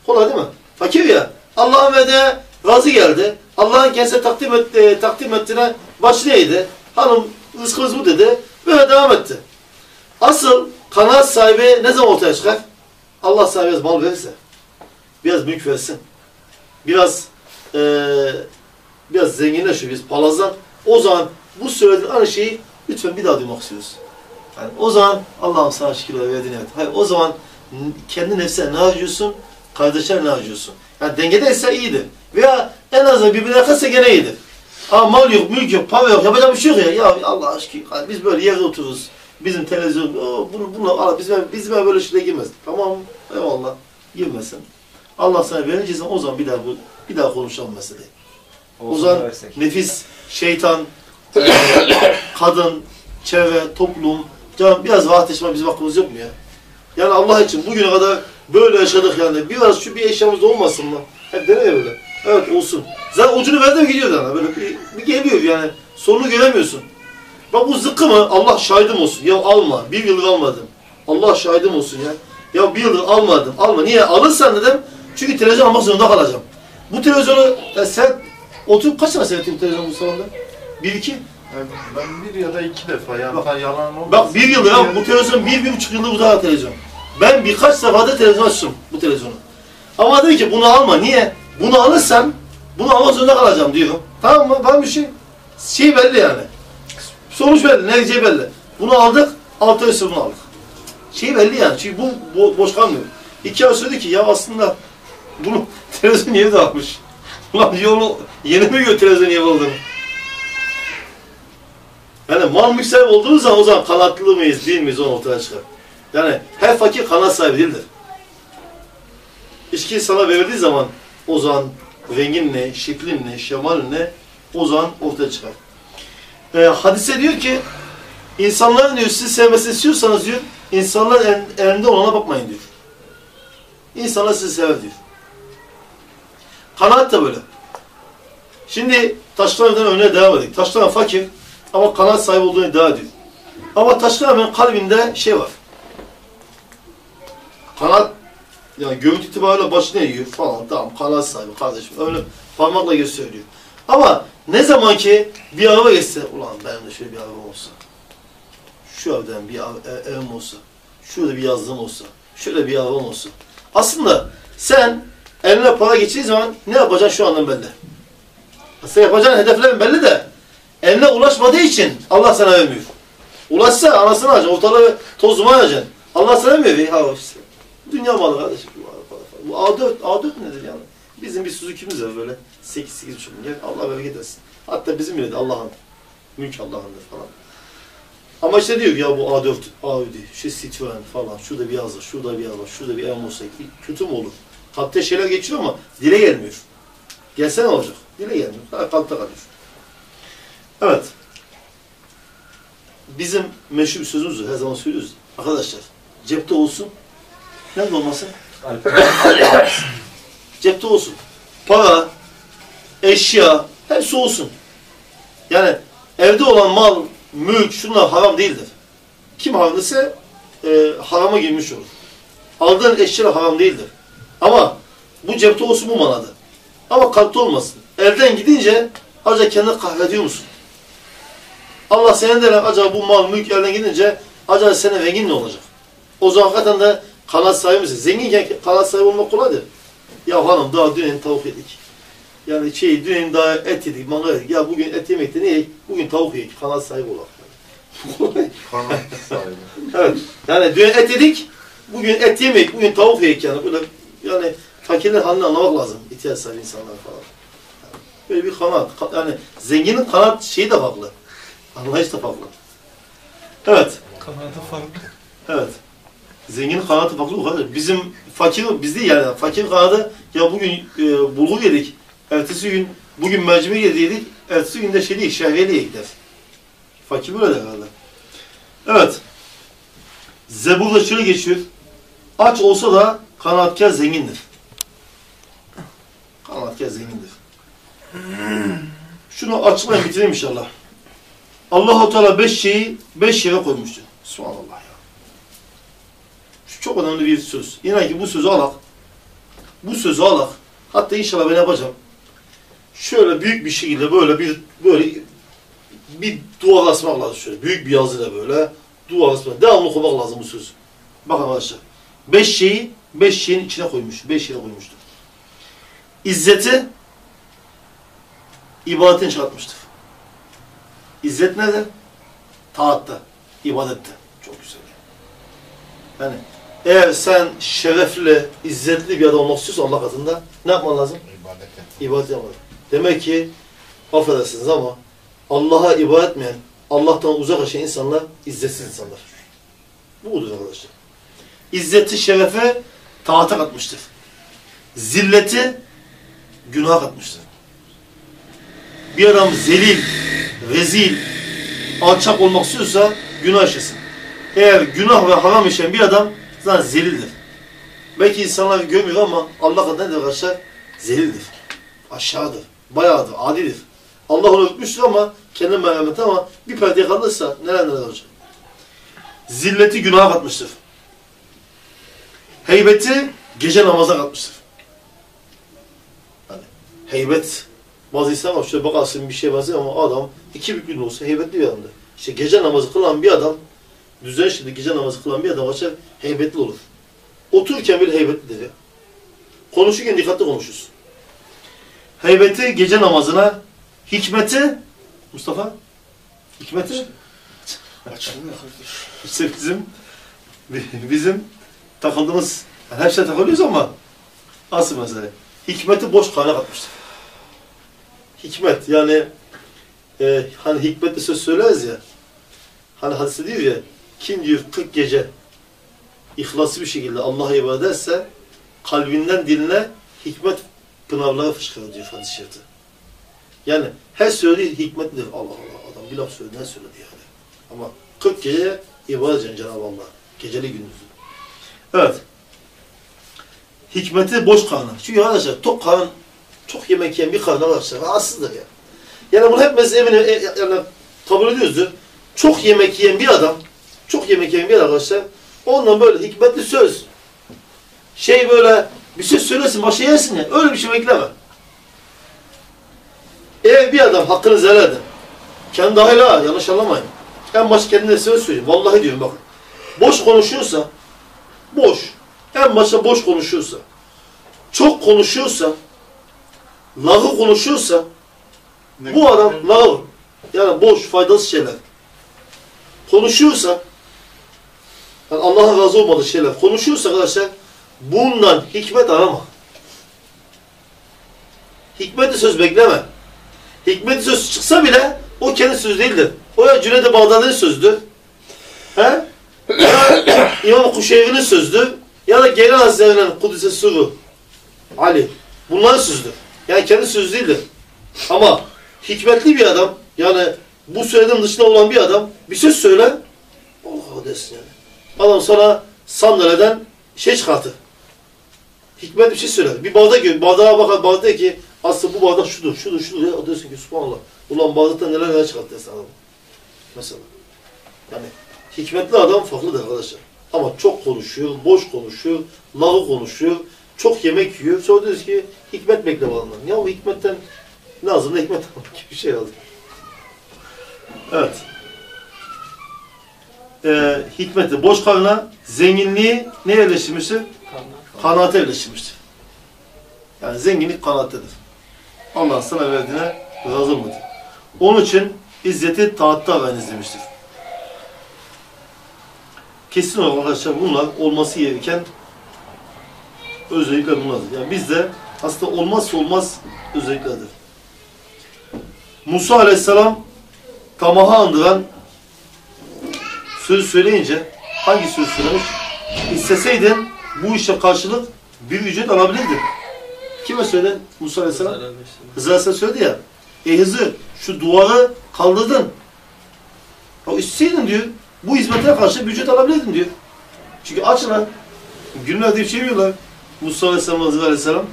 Kolay değil mi? Fakir ya. Allah'ın verdiğine razı geldi. Allah'ın kendisine takdim, etti, takdim ettiğine başlaydı. Hanım rızkımız bu dedi. Böyle devam etti. Asıl kanaat sahibi ne zaman ortaya çıkar? Allah sahibi biraz mal verirse. Biraz mülk versin. Biraz eee biraz zenginleşiyor, biz palazdan. O zaman bu söylediğin aynı şeyi lütfen bir daha duymak istiyoruz. Yani o zaman Allah'ım sana şükürler verdin evet. Hayır o zaman kendi nefsine ne harcıyorsun? Kardeşler ne harcıyorsun? Yani dengedeyse iyidir. Veya en azından birbirine yakınsa gene iyidir. Ama mal yok, mülk yok, para yok, yapacak bir şey yok ya. Ya Allah aşkına biz böyle yerde otururuz. Bizim televizyon, o, bunu, bunu, Allah, bizim, bizim böyle şeyle girmez. Tamam, eyvallah. Girmesin. Allah sana verince o zaman bir daha bu, bir daha konuşalım meseleyi. O zaman nefis, şeytan, <coughs> kadın, çevre, toplum, can biraz vaatleşme bizim hakkımız yok mu ya? Yani Allah için bugüne kadar böyle yaşadık yani. Biraz şu bir eşyamız olmasın mı? Hep dene ya böyle. Evet olsun. Zaten ucunu verdi mi gidiyor yani. Böyle bir, bir geliyor yani. Sonunu göremiyorsun. Bak bu zıkkı mı? Allah şahidim olsun. Ya alma. Bir yıldır almadım. Allah şahidim olsun ya. Ya bir yıldır almadım. Alma. Niye? Alırsan dedim. Çünkü televizyon almak zorunda kalacağım. Bu televizyonu ya sen oturup kaç sene seyrettin televizyonu bu salonda? Bir iki? Yani ben bir ya da iki defa yani Bak- yalan olmasın. Bak bir yıldır ya bu televizyon bir, bir buçuk yıldır bu daha televizyon. Ben birkaç seferde televizyon açtım bu televizyonu. Ama dedi ki bunu alma. Niye? Bunu alırsan bunu almak zorunda kalacağım diyor. Tamam mı? Ben bir şey şey belli yani. Sonuç belli. Netice belli. Bunu aldık. Altı ay bunu aldık. Şey belli yani. Çünkü bu, bu boş kalmıyor. İki ay söyledi ki ya aslında bunu <laughs> televizyon yeri de almış. Ulan yolu yeni mi gör televizyon yeri olduğunu? Yani mal mülk sahibi olduğumuz zaman o zaman kanatlı mıyız değil miyiz onu ortaya çıkar. Yani her fakir kanat sahibi değildir. İçki sana verildiği zaman o zaman rengin ne, şeklin ne, şemalin ne o zaman ortaya çıkar. Ee, hadise diyor ki insanların diyor sizi sevmesini istiyorsanız diyor insanlar el, elinde olana bakmayın diyor. İnsanlar sizi sever diyor. Kanaat da böyle. Şimdi Taşlan'dan örneğe devam edelim. Taşlan fakir ama kanaat sahibi olduğunu iddia ediyor. Ama Taşlan'ın kalbinde şey var. Kanaat yani görüntü itibariyle başına yiyor falan tamam kanaat sahibi kardeşim öyle parmakla gösteriyor. Ama ne zaman ki bir araba geçse ulan benim de şöyle bir arabam olsa şu evden bir ev- ev- evim olsa şurada bir yazlığım olsa şöyle bir arabam olsa aslında sen eline para geçtiği zaman ne yapacaksın şu andan belli. Sen yapacağın hedeflerin belli de eline ulaşmadığı için Allah sana vermiyor. Ulaşsa anasını alacaksın, ortalığı toz duman alacaksın. Allah sana vermiyor. Ha işte. Dünya malı kardeşim. Bu, araba falan. bu A4, A4 nedir yani? Bizim bir Suzuki'miz var böyle. 8 8 milyar. Allah bereket etsin. Hatta bizim bile de Allah'ın. Mülk Allah'ındır falan. Ama işte diyor ya bu A4, Audi, şey Citroen falan, şurada bir yazı, şurada bir yazı, şurada bir ev olsa kötü mü olur? Kalpte şeyler geçiyor ama dile gelmiyor. Gelse ne olacak? Dile gelmiyor. Ha, kalpte kalıyor. Evet. Bizim meşhur bir sözümüz. Her zaman söylüyoruz. Arkadaşlar cepte olsun. Nerede olmasın? cepte olsun. Para, eşya, hepsi olsun. Yani evde olan mal, mülk, şunlar haram değildir. Kim haram ise e, harama girmiş olur. Aldığın eşya haram değildir. Ama bu cepte olsun bu manada. Ama kalpte olmasın. Elden gidince acaba kendini kahrediyor musun? Allah senin de acaba bu mal, mülk elden gidince acaba senin rengin ne olacak? O zaman hakikaten de kanat sahibi misin? Zenginken kanat sahibi olmak kolaydır. Ya hanım daha dün tavuk yedik. Yani şey dün daha et yedik, mangal yedik. Ya bugün et yemekte ne yedik? Bugün tavuk yedik. Kanat sahibi olalım. <laughs> Kolay. Kanat sahibi. evet. Yani dün et yedik. Bugün et yemedik. Bugün tavuk yedik yani. Böyle yani fakirlerin halini anlamak lazım. İhtiyaç sahibi insanlar falan. Yani böyle bir kanat. Ka- Yani zenginin kanat şeyi de farklı. Anlayış da farklı. Evet. Kanadı farklı. Evet. Zenginin kanatı farklı bu kadar. Bizim fakir, biz değil yani. Fakir kanadı ya bugün e, bulgur yedik. Ertesi gün bugün mercimek yedik. Ertesi gün de şey değil, şehriyeliye gider. Fakir böyle de herhalde. Evet. Zebur'da şöyle geçiyor. Aç olsa da kanaatkar zengindir. Kanaatkar zengindir. Şunu açıklayın bitireyim inşallah. Allah-u Teala beş şeyi beş yere koymuştur. Subhanallah çok önemli bir söz. İnan ki bu sözü alak. Bu sözü alak. Hatta inşallah ben yapacağım. Şöyle büyük bir şekilde böyle bir böyle bir duvar asmak lazım şöyle. Büyük bir yazıyla böyle duvar asmak. Devamlı okumak lazım bu sözü. Bakın arkadaşlar. Beş şeyi beş şeyin içine koymuş. Beş yere koymuştur. İzzeti ibadetin çıkartmıştır. İzzet nerede? Taatta, ibadette. Çok güzel. Yani eğer sen şerefli, izzetli bir adam olmak istiyorsan Allah katında ne yapman lazım? İbadet yapman. Demek ki affedersiniz ama Allah'a ibadet etmeyen, Allah'tan uzak yaşayan insanlar izzetsiz insanlar. Bu budur arkadaşlar. İzzeti, şerefe taata katmıştır. Zilleti günaha katmıştır. Bir adam zelil, rezil, alçak olmak istiyorsa günah işlesin. Eğer günah ve haram işleyen bir adam zaten zelildir. Belki insanlar görmüyor ama Allah kadar nedir arkadaşlar? Zelildir. Aşağıdır. Bayağıdır. Adidir. Allah onu öpmüştür ama kendi merhameti ama bir perdeye kalırsa neler neler olacak. Zilleti günaha katmıştır. Heybeti gece namaza katmıştır. Hani heybet bazı insan var şöyle bakarsın bir şey benziyor ama adam iki büklüm olsa heybetli bir adamdır. İşte gece namazı kılan bir adam düzen şimdi gece namazı kılan bir adam açar heybetli olur. Otururken bile heybetlidir ya. Konuşurken dikkatli konuşursun. Heybeti gece namazına, hikmeti Mustafa hikmeti Açılmıyor. işte bizim bizim takıldığımız yani her şeye takılıyoruz ama asıl mesele hikmeti boş kaynak atmıştır. Hikmet yani e, hani hikmetli söz söyleriz ya hani hadiste diyor ya kim diyor 40 gece ihlaslı bir şekilde Allah'a ibadet etse kalbinden diline hikmet pınarları fışkırır diyor hadis-i. Yani her söylediği hikmetlidir. Allah Allah adam bir laf söyledi ne söyledi yani. Ama 40 gece ibadet edeceksin Cenab-ı Allah. Geceli gündüzü. Evet. Hikmeti boş karnı. Çünkü arkadaşlar tok karın, çok yemek yiyen bir karın arkadaşlar rahatsızdır ya. Yani bunu hepimiz eminim e, yani kabul ediyoruzdur. Çok yemek yiyen bir adam, çok yemek yiyen bir arkadaşlar ondan böyle hikmetli söz, şey böyle bir şey söylesin, başa yersin ya. Öyle bir şey bekleme. Eğer bir adam hakkını zelal eder. Kendi dahil ha, yanlış anlamayın. En baş kendine söz söyleyeyim. Vallahi diyorum bakın. Boş konuşuyorsa, boş. En başta boş konuşuyorsa, çok konuşuyorsa, lafı konuşuyorsa, bu adam laf, yani boş, faydasız şeyler. Konuşuyorsa, yani Allah'a razı olmadığı şeyler konuşuyorsa arkadaşlar, bundan hikmet arama. Hikmeti söz bekleme. Hikmeti söz çıksa bile o kendi söz değildir. O ya Cüneyd-i Bağdadi'nin sözdü. He? <coughs> İmam Kuşeyri'nin sözdü. Ya da Gelen Hazretleri'nin Kudüs'e Suru. Ali. Bunların sözdür. Yani kendi sözü değildir. Ama hikmetli bir adam, yani bu söylediğim dışında olan bir adam bir söz söyler, Allah desin yani. Adam sana sandalyeden şey çıkartır. Hikmet bir şey söyler. Bir bardak gör. Bardağa bakar. Bardak ki aslında bu bardak şudur, şudur, şudur. Ya, diyorsun ki subhanallah. Ulan bardaktan neler neler çıkarttı dersin adam. Mesela. Yani hikmetli adam farklıdır arkadaşlar. Ama çok konuşuyor, boş konuşuyor, lahu konuşuyor, çok yemek yiyor. Sonra diyoruz ki hikmet bekle balından. Ya o hikmetten ne ağzında hikmet almak <laughs> gibi bir şey aldı. Evet. Ee, hikmeti boş karnına zenginliği ne yerleştirmiştir? Kanaate yerleştirmiştir. Yani zenginlik kanattedir. Allah sana verdiğine razı mıdır? Onun için izzeti taatta veriniz demiştir. Kesin olarak arkadaşlar bunlar olması gereken özellikler bunlardır. Yani bizde aslında olmazsa olmaz özelliklerdir. Musa Aleyhisselam tamaha andıran sözü söyleyince hangi sözü söylemiş? İsteseydin bu işe karşılık bir ücret alabilirdin. Kime söyledi Musa Aleyhisselam? Hızır Aleyhisselam söyledi ya. Ey Hızır şu duvarı kaldırdın. O isteseydin diyor. Bu hizmete karşı bir ücret alabilirdin diyor. Çünkü açlar. Günlerdir çeviriyorlar. Musa Aleyhisselam, Hızır Aleyhisselam.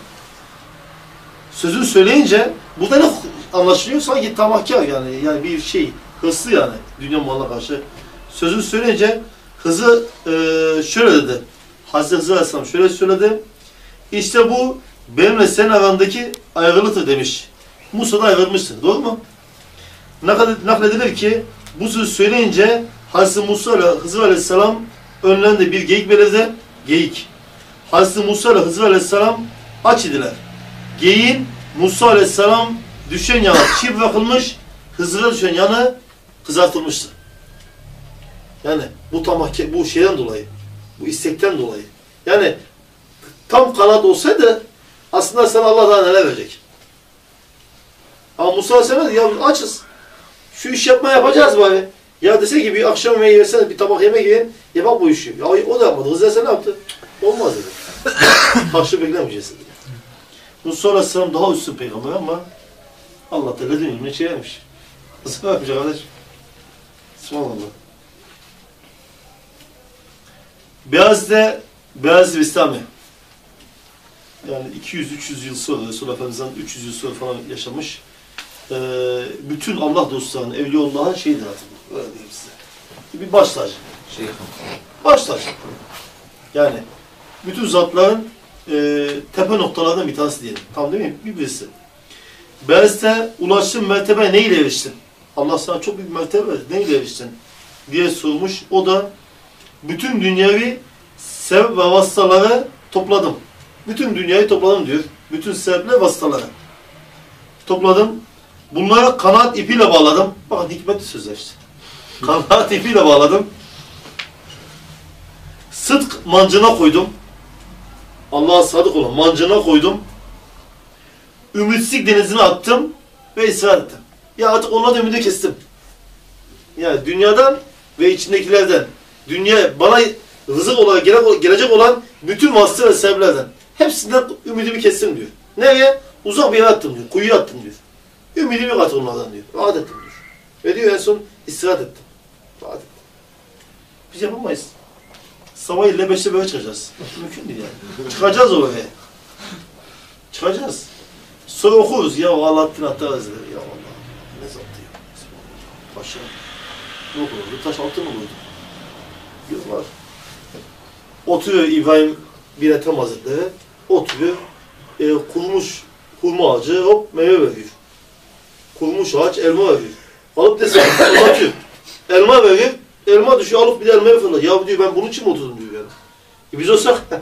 Sözünü söyleyince burada ne anlaşılıyor? Sanki tamahkar yani. Yani bir şey, hırslı yani. Dünya malına karşı. Sözünü söyleyince Hızır e, şöyle dedi. Hazreti Hızır Aleyhisselam şöyle söyledi. İşte bu benimle senin arandaki ayrılıktır demiş. Musa da ayrılmıştır. Doğru mu? Nakl- Nakledilir ki bu sözü söyleyince Hazreti Musa ile Hızır Aleyhisselam önlerinde bir geyik belirdi. Geyik. Hazreti Musa ile Hızır Aleyhisselam aç idiler. Geyiğin Musa Aleyhisselam düşen yana çiğ bırakılmış, Hızır'a düşen yanı kızartılmıştı. Yani bu tamahke, bu şeyden dolayı, bu istekten dolayı. Yani tam kanat olsaydı aslında sana Allah daha neler verecek. Ama Musa Aleyhisselam ya açız. Şu iş yapma yapacağız bari. Ya dese ki bir akşam yemeği versene, bir tabak yemek yiyin, yapak bu işi. Ya o da yapmadı. Aleyhisselam ne yaptı? Olmaz dedi. <coughs> Karşı beklemeyeceğiz dedi. Musa Aleyhisselam daha üstün peygamber ama Allah da ledin ilmine yapmış. <laughs> Nasıl yapmış kardeş? Subhanallah. Beyaz'de Beyaz Bistami yani 200-300 yıl sonra Resulullah Efendimiz'den 300 yıl sonra falan yaşamış ee, bütün Allah dostlarının Evliyaullah'ın şeyidir artık bu. Öyle diyeyim size. Bir baş tacı. Baş tacı. Yani bütün zatların e, tepe noktalarından bir tanesi diyelim. Tam değil mi? Bir birisi. Beyaz'de ulaştığın mertebe neyle eriştin? Allah sana çok büyük mertebe verdi. Neyle eriştin? diye sormuş. O da bütün dünyevi sebep ve vasıtaları topladım. Bütün dünyayı topladım diyor. Bütün sebepler vasıtaları. Topladım. Bunları kanaat ipiyle bağladım. Bakın hikmetli sözler işte. Kanaat ipiyle bağladım. Sıdk mancına koydum. Allah'a sadık olan mancına koydum. Ümitsizlik denizine attım ve ısrar ettim. Ya artık onunla da ümidi kestim. Yani dünyadan ve içindekilerden, dünya bana rızık olarak gele- gelecek olan bütün vasıta ve sebeplerden hepsinden ümidimi kestim diyor. Nereye? Uzak bir yere attım diyor. Kuyuya attım diyor. Ümidimi kat onlardan diyor. Rahat ettim diyor. Ve diyor en son istirahat ettim. Rahat ettim. Biz yapamayız. Sabah ile beşte böyle çıkacağız. <laughs> Mümkün değil yani. Çıkacağız oraya. Çıkacağız. Sonra okuruz. Ya Alaaddin Attarız der. Ya Allah. Ne zattı ya. Başına. Ne oldu? Taş altı mı vurdu? Yok var. Oturuyor İbrahim bir Ethem Hazretleri oturuyor. E, kurumuş hurma ağacı hop meyve veriyor. Kurumuş ağaç elma veriyor. Alıp desene fırlatıyor. <coughs> Elma veriyor. Elma düşüyor alıp bir de elmaya fırlatıyor. Ya diyor ben bunun için mi oturdum diyor yani. E biz olsak <laughs>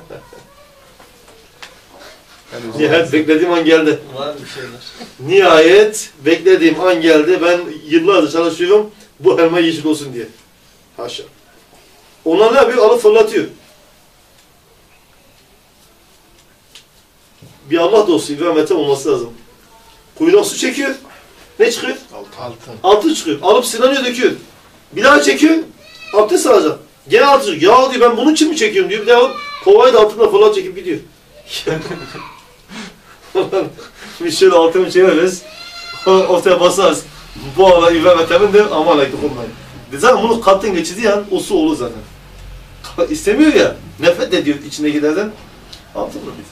nihayet beklediğim an geldi. Var bir şeyler. <laughs> Nihayet beklediğim an geldi. Ben yıllardır çalışıyorum. Bu elma yeşil olsun diye. Haşa. Onlar ne yapıyor? Alıp fırlatıyor. Bir Allah dostu İbrahim Ethem olması lazım. Kuyudan su çekiyor. Ne çıkıyor? Altın. Altı çıkıyor. Alıp silanıyor döküyor. Bir daha çekiyor. Abdest alacak. Gene altı çıkıyor. Ya diyor ben bunun için mi çekiyorum diyor. Bir daha alıp kovayı da altına fırlat çekip gidiyor. <laughs> Biz şöyle altını çeviririz. Ortaya basarız. Bu ara İbrahim Ethem'in de aman ekmek olmayın. Zaten bunu kalpten geçirdiği an o su olur zaten. İstemiyor ya. Nefret ediyor içindekilerden. Altın mı biz?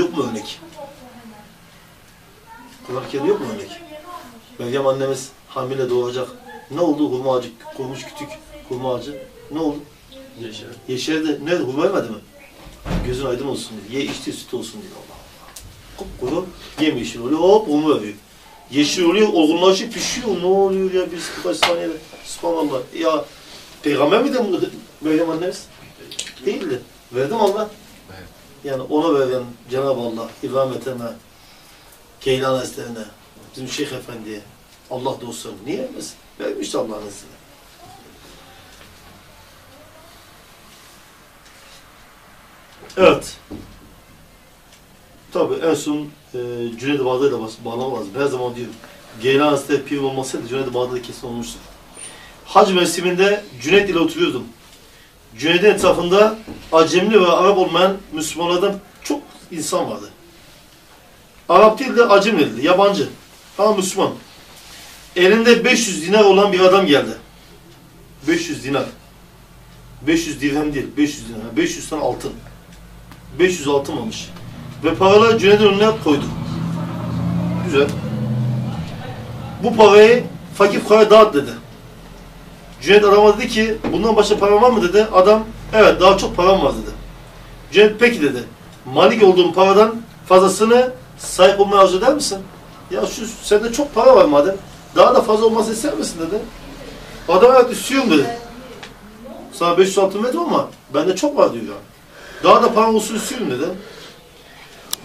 Yok mu örnek? Kur'an-ı yok mu örnek? Meryem annemiz hamile doğacak. Ne oldu? Hurma ağacı, kurmuş kütük hurma ağacı. Ne oldu? Yaşar. Yeşerdi. Ne? Hurma yemedi mi? Gözün aydın olsun diye. Ye içti süt olsun diye. Allah Allah. Kupkuru yemyeşil oluyor. Hop hurma veriyor. Yeşil oluyor, olgunlaşıyor, pişiyor. Ne oluyor ya biz birkaç saniyede? Subhanallah. Ya peygamber miydi bunu Meryem annemiz? Değildi. Verdim Allah. Evet. Yani ona veren Cenab-ı Allah İbrahim Ethem'e, Keylan Hazretlerine, bizim Şeyh Efendi'ye, Allah dostlarına niye vermesin? Vermişti Allah'ın izniyle. Evet. Tabii en son e, Cüneyd-i Bağdadi'yle bas- bağlamak lazım. Her zaman diyorum. Geylan Hazretleri pir olmasaydı Cüneyd-i Bağdadi kesin olmuştur. Hac mevsiminde Cüneyd ile oturuyordum. Cüneyd'in etrafında Acemli ve Arap olmayan Müslümanlardan çok insan vardı. Arap değil de Acem değildi, yabancı. Ama Müslüman. Elinde 500 dinar olan bir adam geldi. 500 dinar. 500 dirhem değil, 500 dinar. 500 tane altın. 500 altın almış. Ve paraları Cüneyd'in önüne koydu. Güzel. Bu parayı fakir fukaraya dağıt dedi. Cüneyt adama dedi ki bundan başka param var mı dedi. Adam evet daha çok param var dedi. Cüneyt peki dedi. Malik olduğum paradan fazlasını sahip olmaya arzu eder misin? Ya şu sende çok para var madem. Daha da fazla olması ister misin dedi. Adam evet istiyorum dedi. Sana 500 altın verdim ama bende çok var diyor ya. Daha da param olsun istiyorum dedi.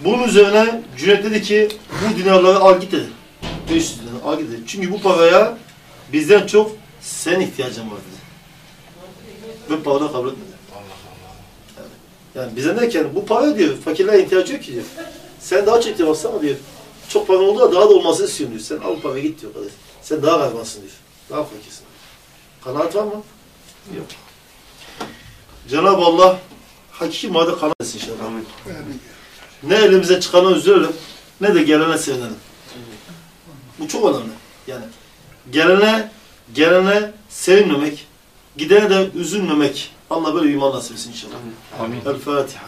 Bunun üzerine Cüneyt dedi ki bu dinarları al git dedi. 500 dinar al git dedi. Çünkü bu paraya bizden çok sen ihtiyacın var dedi. Ve para kabul etmedi. Yani, yani bize derken bu para diyor, fakirlere ihtiyacı yok ki diyor. Sen daha çok ihtiyacın ama diyor. Çok paran oldu da daha da olmasını istiyorum diyor. Sen al parayı git diyor kardeş. Sen daha garibansın diyor. Daha fakirsin. Kanaat var mı? Yok. Cenab-ı Allah hakiki madde kanaat etsin inşallah. Amin. Ne elimize çıkana üzülelim, ne de gelene sevinelim. Bu çok önemli. Yani gelene, gelene sevinmemek, gidene de üzülmemek. Allah böyle bir iman nasip etsin inşallah. Amin. El Fatiha.